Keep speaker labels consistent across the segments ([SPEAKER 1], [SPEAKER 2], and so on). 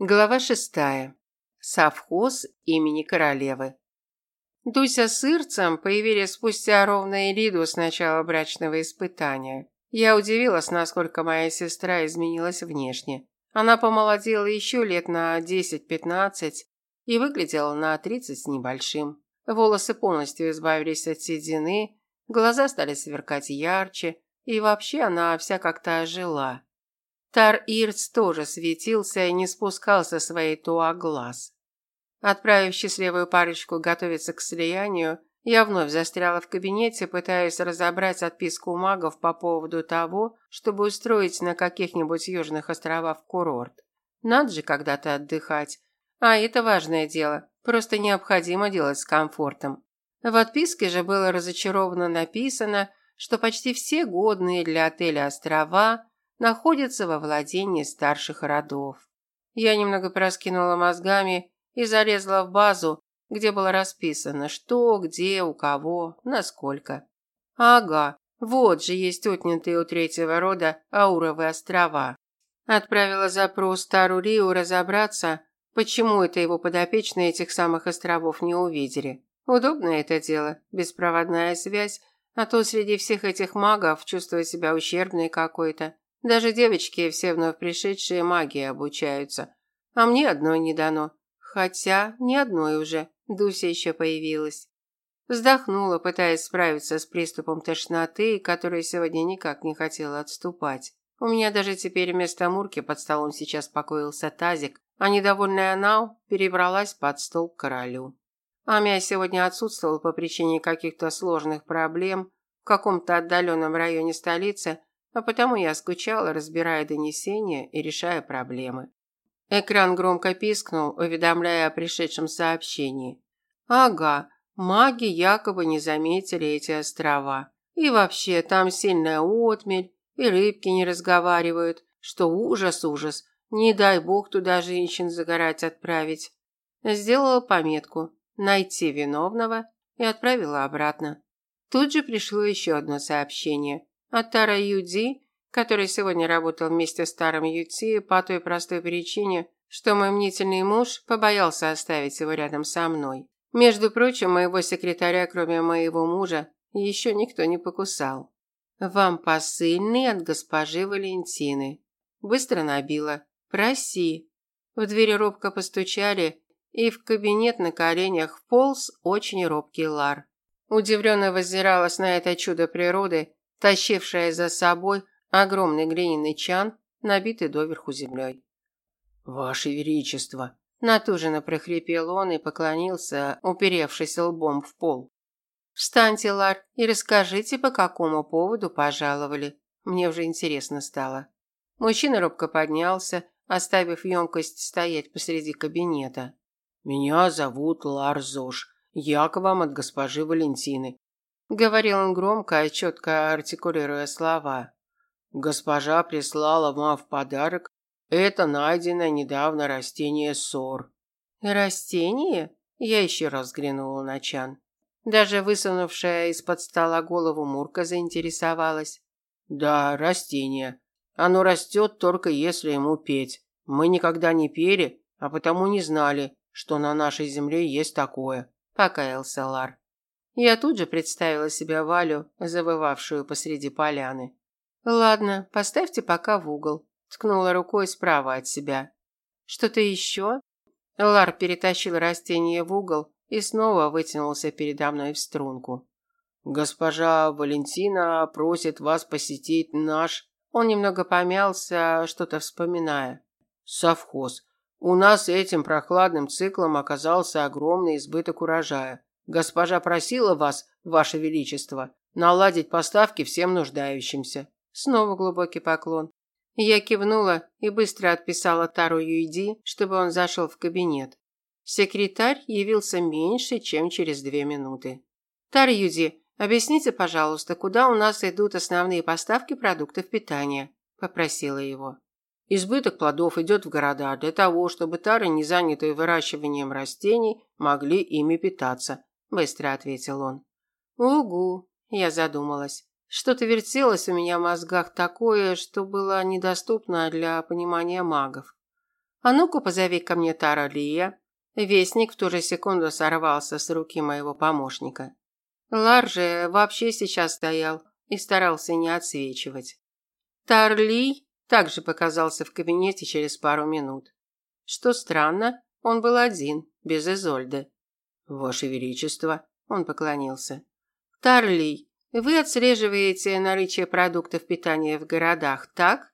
[SPEAKER 1] Глава шестая. Совхоз имени королевы. Дуся с Ирцем появились спустя ровно Элиду с начала брачного испытания. Я удивилась, насколько моя сестра изменилась внешне. Она помолодела еще лет на 10-15 и выглядела на 30 с небольшим. Волосы полностью избавились от седины, глаза стали сверкать ярче, и вообще она вся как-то ожила. Тар Ирц тоже светился и не спускал со своей туа глаз. Отправив счастливую парочку готовиться к слиянию, я вновь застряла в кабинете, пытаясь разобрать отписку магов по поводу того, чтобы устроить на каких-нибудь южных островах курорт. Надо же когда-то отдыхать. А это важное дело, просто необходимо делать с комфортом. В отписке же было разочарованно написано, что почти все годные для отеля острова находится во владении старших родов. Я немного проскинула мозгами и залезла в базу, где было расписано, что, где, у кого, насколько. Ага, вот же есть отнятые у третьего рода Ауровые острова. Отправила запрос Тару Риу разобраться, почему это его подопечные этих самых островов не увидели. Удобное это дело, беспроводная связь, а то среди всех этих магов чувствую себя ущербной какой-то. Даже девочки все вновь пришедшие магии обучаются. А мне одной не дано. Хотя не одной уже. Дуся еще появилась. Вздохнула, пытаясь справиться с приступом тошноты, который сегодня никак не хотела отступать. У меня даже теперь вместо мурки под столом сейчас покоился тазик, а недовольная Нау перебралась под стол к королю. Амия сегодня отсутствовал по причине каких-то сложных проблем в каком-то отдаленном районе столицы, а потому я скучала, разбирая донесения и решая проблемы. Экран громко пискнул, уведомляя о пришедшем сообщении. Ага, маги якобы не заметили эти острова. И вообще, там сильная отмель, и рыбки не разговаривают, что ужас-ужас. Не дай бог туда женщин загорать отправить. Сделала пометку «Найти виновного» и отправила обратно. Тут же пришло еще одно сообщение. А Тара Юди, который сегодня работал вместе с старым Юти по той простой причине, что мой мнительный муж побоялся оставить его рядом со мной. Между прочим, моего секретаря, кроме моего мужа, еще никто не покусал. Вам посыльный от госпожи Валентины. Быстро набила. Проси. В двери робко постучали, и в кабинет на коленях вполз очень робкий Лар. Удивленно воззиралась на это чудо природы, тащившая за собой огромный глиняный чан, набитый доверху землей. «Ваше Величество!» – натуженно прохрипел он и поклонился, уперевшись лбом в пол. «Встаньте, Лар, и расскажите, по какому поводу пожаловали. Мне уже интересно стало». Мужчина робко поднялся, оставив емкость стоять посреди кабинета. «Меня зовут Лар Зош. Я к вам от госпожи Валентины. Говорил он громко и четко артикулируя слова. Госпожа прислала вам в подарок это найденное недавно растение сор. Растение? Я еще раз взглянула на Чан. Даже высунувшая из-под стола голову Мурка заинтересовалась. Да, растение. Оно растет только если ему петь. Мы никогда не пели, а потому не знали, что на нашей земле есть такое, покаялся Лар. Я тут же представила себя Валю, завывавшую посреди поляны. Ладно, поставьте пока в угол, ткнула рукой справа от себя. Что-то еще? Лар перетащил растение в угол и снова вытянулся передо мной в струнку. Госпожа Валентина просит вас посетить наш. Он немного помялся, что-то вспоминая. Совхоз. У нас этим прохладным циклом оказался огромный избыток урожая. Госпожа просила вас, ваше величество, наладить поставки всем нуждающимся. Снова глубокий поклон. Я кивнула и быстро отписала Тару Юйди, чтобы он зашел в кабинет. Секретарь явился меньше, чем через две минуты. Тар Юди, объясните, пожалуйста, куда у нас идут основные поставки продуктов питания, попросила его. Избыток плодов идет в города для того, чтобы тары, не занятые выращиванием растений, могли ими питаться, быстро ответил он. Угу, я задумалась. Что-то вертелось у меня в мозгах такое, что было недоступно для понимания магов. А ну-ка позови ко мне Тара Лия. Вестник в ту же секунду сорвался с руки моего помощника. Лар же вообще сейчас стоял и старался не отсвечивать. Тарли также показался в кабинете через пару минут. Что странно, он был один, без Изольды. «Ваше Величество», – он поклонился. «Тарли, вы отслеживаете наличие продуктов питания в городах, так?»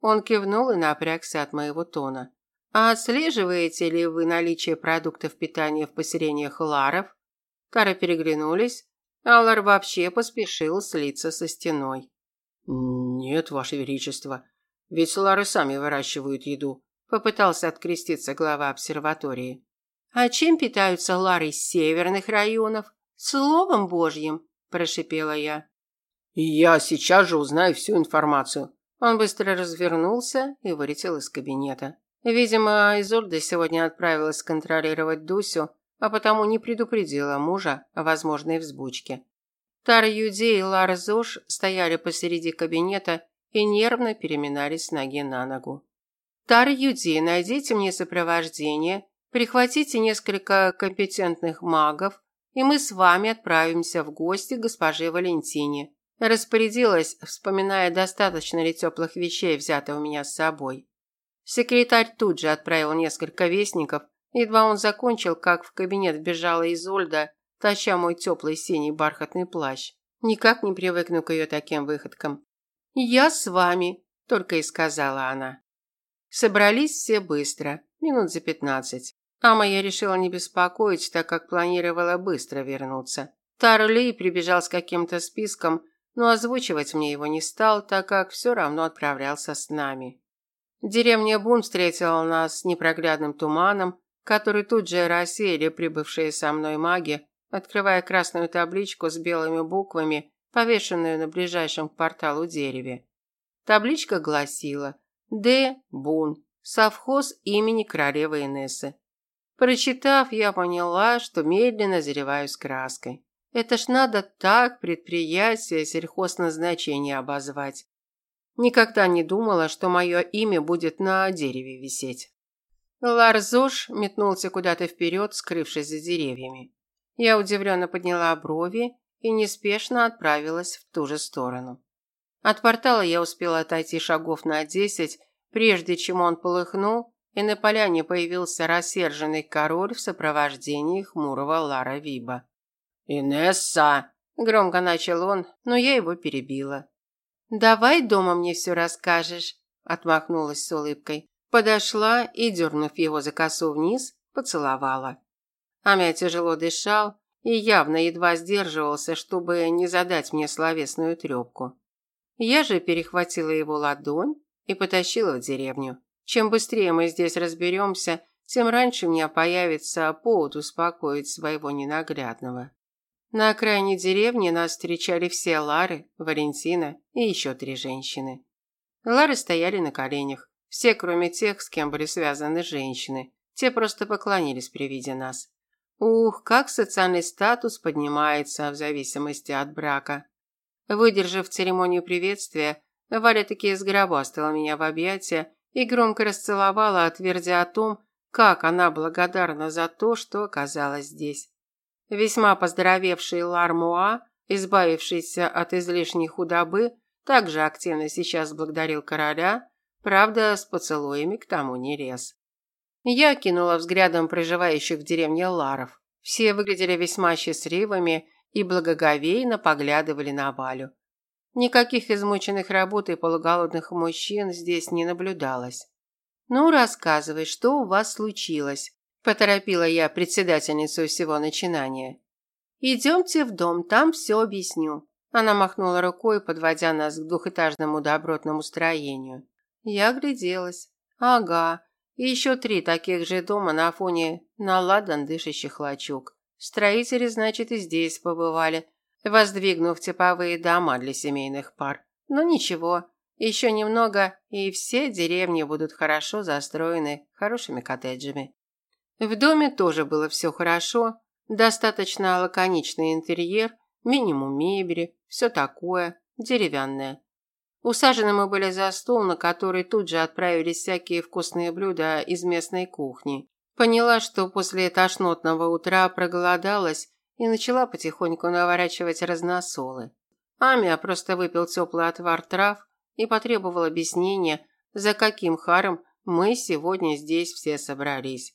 [SPEAKER 1] Он кивнул и напрягся от моего тона. «А отслеживаете ли вы наличие продуктов питания в поселениях Ларов?» Тары переглянулись. Аллар вообще поспешил слиться со стеной. «Нет, Ваше Величество, ведь Лары сами выращивают еду», попытался откреститься глава обсерватории. «А чем питаются Лары из северных районов? Словом Божьим», прошипела я. «Я сейчас же узнаю всю информацию». Он быстро развернулся и вылетел из кабинета. Видимо, Изольда сегодня отправилась контролировать Дусю, а потому не предупредила мужа о возможной взбучке. Тар Юди и Лар Зош стояли посреди кабинета и нервно переминались ноги на ногу. «Тар Юди, найдите мне сопровождение, прихватите несколько компетентных магов, и мы с вами отправимся в гости к госпоже Валентине», распорядилась, вспоминая, достаточно ли теплых вещей взято у меня с собой. Секретарь тут же отправил несколько вестников, едва он закончил, как в кабинет вбежала Изольда, таща мой теплый синий бархатный плащ. Никак не привыкну к ее таким выходкам. «Я с вами», – только и сказала она. Собрались все быстро, минут за пятнадцать. Ама я решила не беспокоить, так как планировала быстро вернуться. Тарли прибежал с каким-то списком, но озвучивать мне его не стал, так как все равно отправлялся с нами. Деревня Бун встретила нас непроглядным туманом, который тут же рассеяли прибывшие со мной маги, открывая красную табличку с белыми буквами, повешенную на ближайшем к порталу дереве. Табличка гласила «Д. Бун. Совхоз имени королевы Инессы. Прочитав, я поняла, что медленно зареваю с краской. Это ж надо так предприятие сельхозназначения обозвать. Никогда не думала, что мое имя будет на дереве висеть. Ларзош метнулся куда-то вперед, скрывшись за деревьями. Я удивленно подняла брови и неспешно отправилась в ту же сторону. От портала я успела отойти шагов на десять, прежде чем он полыхнул и на поляне появился рассерженный король в сопровождении хмурого Лара Виба. «Инесса!» – громко начал он, но я его перебила. «Давай дома мне все расскажешь», – отмахнулась с улыбкой. Подошла и, дернув его за косу вниз, поцеловала. Амя тяжело дышал и явно едва сдерживался, чтобы не задать мне словесную трепку. Я же перехватила его ладонь и потащила в деревню. Чем быстрее мы здесь разберемся, тем раньше у меня появится повод успокоить своего ненаглядного. На окраине деревни нас встречали все Лары, Валентина и еще три женщины. Лары стояли на коленях, все, кроме тех, с кем были связаны женщины. Те просто поклонились при виде нас. Ух, как социальный статус поднимается в зависимости от брака. Выдержав церемонию приветствия, Валя таки сгробастала меня в объятия и громко расцеловала, твердя о том, как она благодарна за то, что оказалась здесь. Весьма поздоровевший Лармуа, избавившийся от излишней худобы, также активно сейчас благодарил короля, правда, с поцелуями к тому не рез. Я кинула взглядом проживающих в деревне Ларов. Все выглядели весьма счастливыми и благоговейно поглядывали на Валю. Никаких измученных работой полуголодных мужчин здесь не наблюдалось. «Ну, рассказывай, что у вас случилось?» – поторопила я председательницу всего начинания. «Идемте в дом, там все объясню». Она махнула рукой, подводя нас к двухэтажному добротному строению. Я огляделась. Ага, и еще три таких же дома на фоне наладан дышащих лачуг. Строители, значит, и здесь побывали, воздвигнув типовые дома для семейных пар. Но ничего, еще немного, и все деревни будут хорошо застроены хорошими коттеджами. В доме тоже было все хорошо, достаточно лаконичный интерьер, минимум мебели, все такое, деревянное. Усажены мы были за стол, на который тут же отправились всякие вкусные блюда из местной кухни. Поняла, что после тошнотного утра проголодалась и начала потихоньку наворачивать разносолы. Амия просто выпил теплый отвар трав и потребовал объяснения, за каким харом мы сегодня здесь все собрались.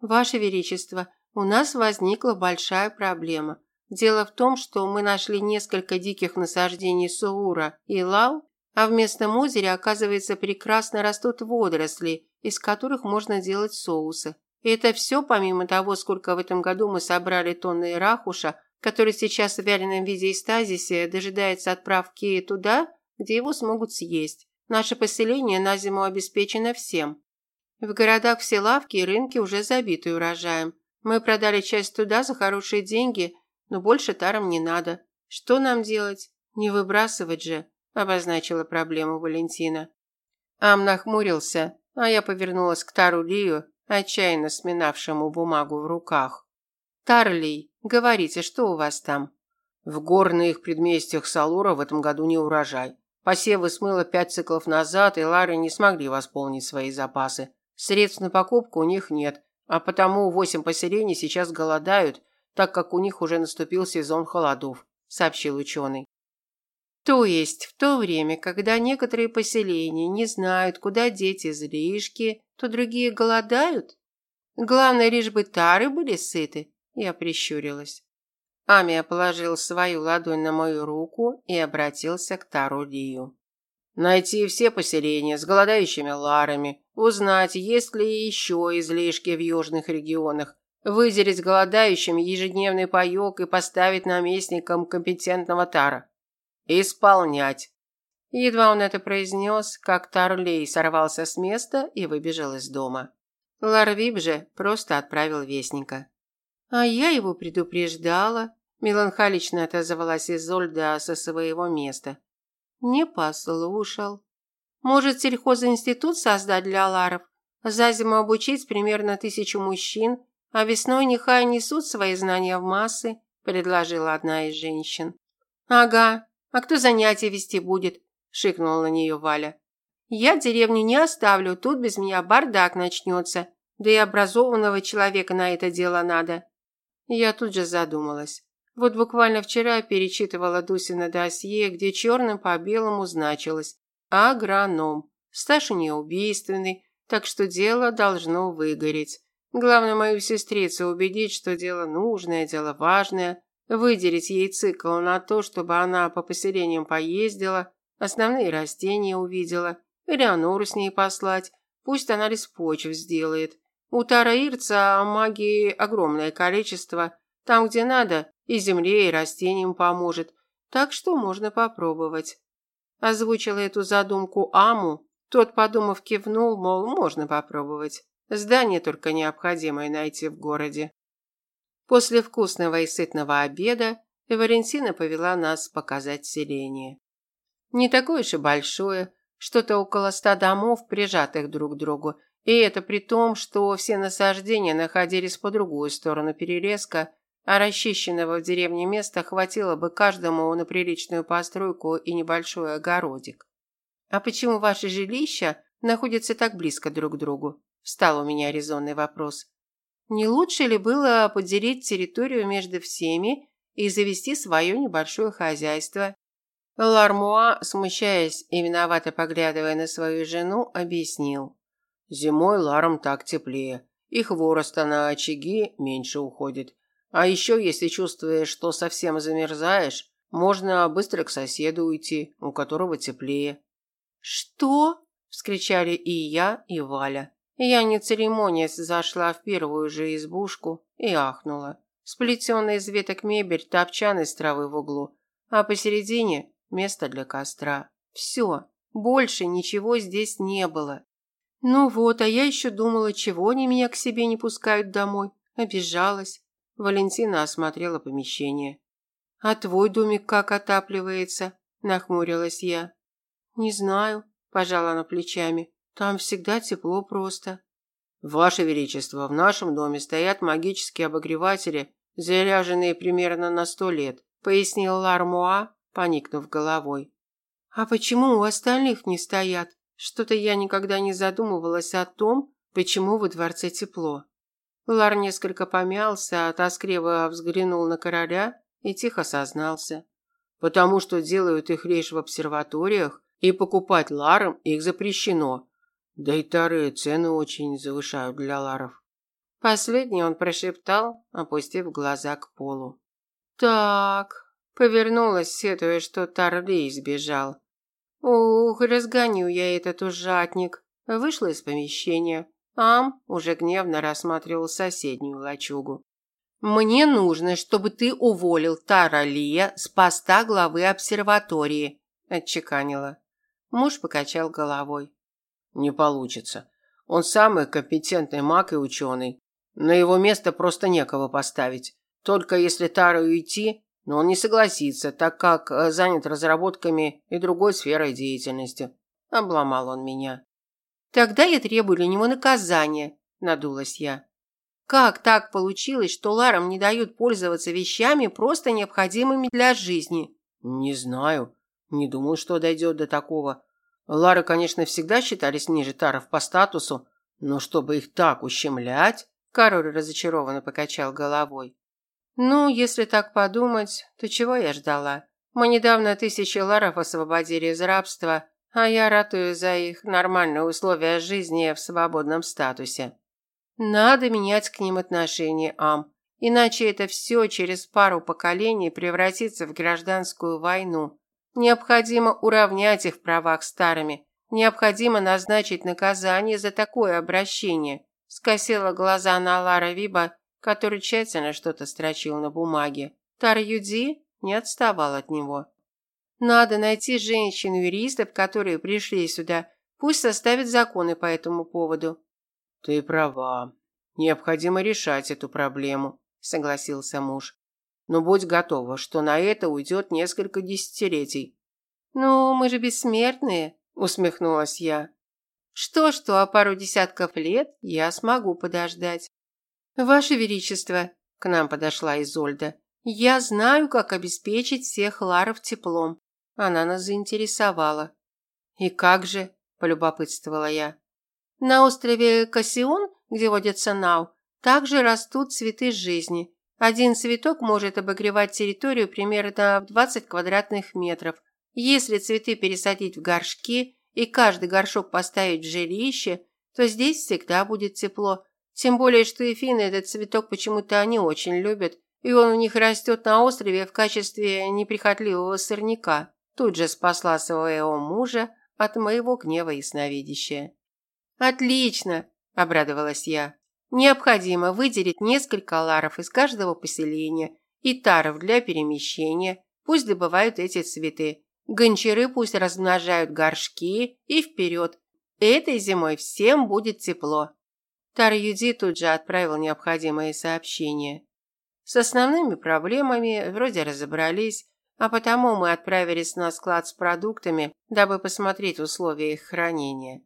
[SPEAKER 1] «Ваше Величество, у нас возникла большая проблема. Дело в том, что мы нашли несколько диких насаждений суура и лау а в местном оказывается, прекрасно растут водоросли, из которых можно делать соусы. Это все помимо того, сколько в этом году мы собрали тонны рахуша, который сейчас в вяленом виде и стазисе дожидается отправки туда, где его смогут съесть. Наше поселение на зиму обеспечено всем. В городах все лавки и рынки уже забиты урожаем. Мы продали часть туда за хорошие деньги, но больше тарам не надо. Что нам делать? Не выбрасывать же обозначила проблему Валентина. Ам нахмурился, а я повернулась к Тару Лию, отчаянно сминавшему бумагу в руках. Тарлей, говорите, что у вас там? В горных предместьях Салура в этом году не урожай. Посевы смыло пять циклов назад, и Лары не смогли восполнить свои запасы. Средств на покупку у них нет, а потому восемь поселений сейчас голодают, так как у них уже наступил сезон холодов, сообщил ученый. То есть в то время, когда некоторые поселения не знают, куда деть излишки, то другие голодают? Главное, лишь бы тары были сыты. Я прищурилась. Амия положил свою ладонь на мою руку и обратился к Тару Лию. Найти все поселения с голодающими ларами, узнать, есть ли еще излишки в южных регионах, выделить голодающим ежедневный паёк и поставить наместником компетентного тара. «Исполнять!» Едва он это произнес, как Тарлей сорвался с места и выбежал из дома. Ларвип же просто отправил вестника. «А я его предупреждала», – меланхолично отозвалась Изольда со своего места. «Не послушал. Может, сельхозинститут создать для ларов? За зиму обучить примерно тысячу мужчин, а весной нехай несут свои знания в массы», – предложила одна из женщин. «Ага, а кто занятия вести будет? шикнула на нее Валя. Я деревню не оставлю, тут без меня бардак начнется. Да и образованного человека на это дело надо. Я тут же задумалась. Вот буквально вчера перечитывала Дусина досье, где черным по белому значилось «Агроном». Стаж у нее убийственный, так что дело должно выгореть. Главное мою сестрицу убедить, что дело нужное, дело важное, Выделить ей цикл на то, чтобы она по поселениям поездила, основные растения увидела, Элеонору с ней послать, пусть анализ почв сделает. У Тара Ирца магии огромное количество, там, где надо, и земле, и растениям поможет, так что можно попробовать. Озвучила эту задумку Аму, тот, подумав, кивнул, мол, можно попробовать. Здание только необходимое найти в городе. После вкусного и сытного обеда Валентина повела нас показать селение. Не такое уж и большое, что-то около ста домов, прижатых друг к другу, и это при том, что все насаждения находились по другую сторону перерезка, а расчищенного в деревне места хватило бы каждому на приличную постройку и небольшой огородик. «А почему ваши жилища находятся так близко друг к другу?» – встал у меня резонный вопрос. Не лучше ли было поделить территорию между всеми и завести свое небольшое хозяйство? Лармуа, смущаясь и виновато поглядывая на свою жену, объяснил. Зимой ларам так теплее, и хвороста на очаги меньше уходит. А еще, если чувствуешь, что совсем замерзаешь, можно быстро к соседу уйти, у которого теплее. «Что?» – вскричали и я, и Валя. Я, не церемонясь, зашла в первую же избушку и ахнула. Сплетенная из веток мебель, топчан из травы в углу, а посередине место для костра. Все, больше ничего здесь не было. Ну вот, а я еще думала, чего они меня к себе не пускают домой. Обижалась. Валентина осмотрела помещение. «А твой домик как отапливается?» – нахмурилась я. «Не знаю», – пожала она плечами. Там всегда тепло просто. Ваше величество, в нашем доме стоят магические обогреватели, заряженные примерно на сто лет, пояснил Лармуа, поникнув головой. А почему у остальных не стоят? Что-то я никогда не задумывалась о том, почему во дворце тепло. Лар несколько помялся, тоскливо взглянул на короля и тихо сознался. Потому что делают их лишь в обсерваториях, и покупать ларам их запрещено. Да и тары цены очень завышают для ларов. Последний он прошептал, опустив глаза к полу. Так, повернулась, сетуя, что Тарли избежал. Ух, разгоню я этот ужатник. Вышла из помещения. Ам уже гневно рассматривал соседнюю лачугу. Мне нужно, чтобы ты уволил Тара Лия с поста главы обсерватории, отчеканила. Муж покачал головой. Не получится. Он самый компетентный маг и ученый. На его место просто некого поставить. Только если Тару уйти, но он не согласится, так как э, занят разработками и другой сферой деятельности. Обломал он меня. Тогда я требую для него наказания, надулась я. Как так получилось, что Ларам не дают пользоваться вещами, просто необходимыми для жизни? Не знаю. Не думал, что дойдет до такого. Лары, конечно, всегда считались ниже Таров по статусу, но чтобы их так ущемлять, Король разочарованно покачал головой. Ну, если так подумать, то чего я ждала? Мы недавно тысячи ларов освободили из рабства, а я ратую за их нормальные условия жизни в свободном статусе. Надо менять к ним отношение, Ам, иначе это все через пару поколений превратится в гражданскую войну. Необходимо уравнять их в правах старыми. Необходимо назначить наказание за такое обращение. Скосила глаза на Лара Виба, который тщательно что-то строчил на бумаге. Тар Юди не отставал от него. Надо найти женщин-юристов, которые пришли сюда. Пусть составят законы по этому поводу. Ты права. Необходимо решать эту проблему, согласился муж. Но будь готова, что на это уйдет несколько десятилетий. Ну, мы же бессмертные, усмехнулась я. Что-что, а пару десятков лет я смогу подождать. Ваше величество, к нам подошла Изольда. Я знаю, как обеспечить всех ларов теплом. Она нас заинтересовала. И как же, полюбопытствовала я. На острове Кассион, где водится нау, также растут цветы жизни. Один цветок может обогревать территорию примерно в 20 квадратных метров. Если цветы пересадить в горшки и каждый горшок поставить в жилище, то здесь всегда будет тепло. Тем более, что и финны этот цветок почему-то они очень любят, и он у них растет на острове в качестве неприхотливого сорняка. Тут же спасла своего мужа от моего гнева и сновидящая. «Отлично!» – обрадовалась я. «Необходимо выделить несколько ларов из каждого поселения и таров для перемещения. Пусть добывают эти цветы. Гончары пусть размножают горшки и вперед. Этой зимой всем будет тепло». Тар Юди тут же отправил необходимые сообщения. С основными проблемами вроде разобрались, а потому мы отправились на склад с продуктами, дабы посмотреть условия их хранения.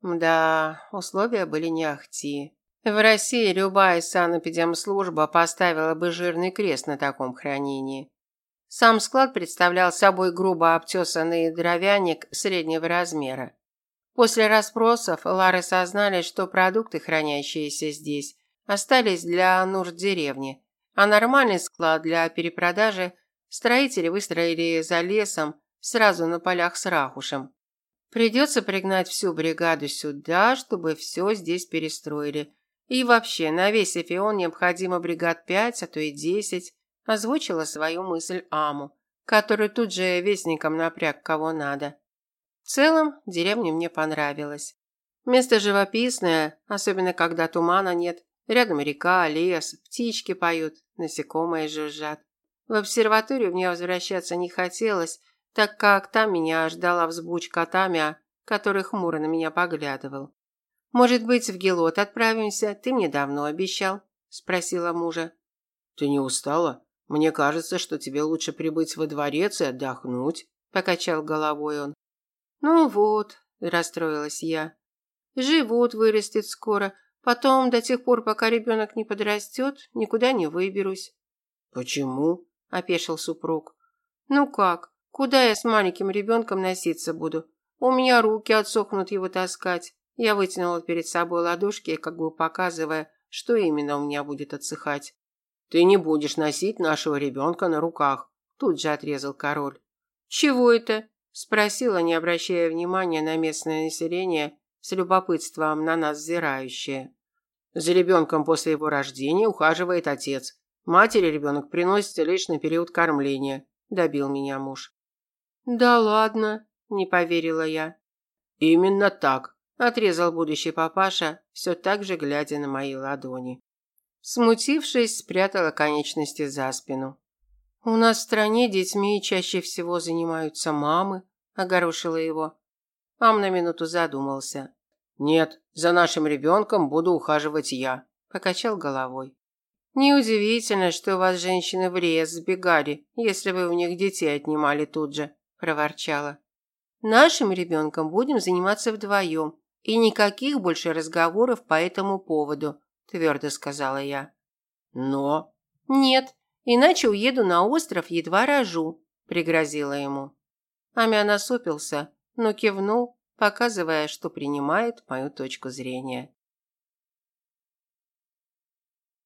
[SPEAKER 1] Да, условия были не ахти. В России любая санэпидемслужба поставила бы жирный крест на таком хранении. Сам склад представлял собой грубо обтесанный дровяник среднего размера. После расспросов Лары сознали, что продукты, хранящиеся здесь, остались для нужд деревни, а нормальный склад для перепродажи строители выстроили за лесом сразу на полях с рахушем. Придется пригнать всю бригаду сюда, чтобы все здесь перестроили. И вообще, на весь Эфион необходимо бригад пять, а то и десять, озвучила свою мысль Аму, который тут же вестником напряг кого надо. В целом, деревня мне понравилась. Место живописное, особенно когда тумана нет. Рядом река, лес, птички поют, насекомые жужжат. В обсерваторию мне возвращаться не хотелось, так как там меня ждала взбучка Тамя, который хмуро на меня поглядывал. «Может быть, в Гелот отправимся? Ты мне давно обещал», – спросила мужа. «Ты не устала? Мне кажется, что тебе лучше прибыть во дворец и отдохнуть», – покачал головой он. «Ну вот», – расстроилась я. «Живот вырастет скоро, потом до тех пор, пока ребенок не подрастет, никуда не выберусь». «Почему?» – опешил супруг. «Ну как? Куда я с маленьким ребенком носиться буду? У меня руки отсохнут его таскать. Я вытянула перед собой ладошки, как бы показывая, что именно у меня будет отсыхать. Ты не будешь носить нашего ребенка на руках, тут же отрезал король. Чего это? спросила, не обращая внимания на местное население, с любопытством на нас взирающее. За ребенком после его рождения ухаживает отец. Матери ребенок приносится лишь на период кормления, добил меня муж. Да ладно, не поверила я. Именно так, отрезал будущий папаша, все так же глядя на мои ладони. Смутившись, спрятала конечности за спину. У нас в стране детьми чаще всего занимаются мамы, огорошила его. Ам на минуту задумался. Нет, за нашим ребенком буду ухаживать я, покачал головой. Неудивительно, что у вас женщины в рез сбегали, если вы у них детей отнимали тут же, проворчала. Нашим ребенком будем заниматься вдвоем, и никаких больше разговоров по этому поводу, твердо сказала я. Но нет, иначе уеду на остров, едва рожу, пригрозила ему. Амя насупился, но кивнул, показывая, что принимает мою точку зрения.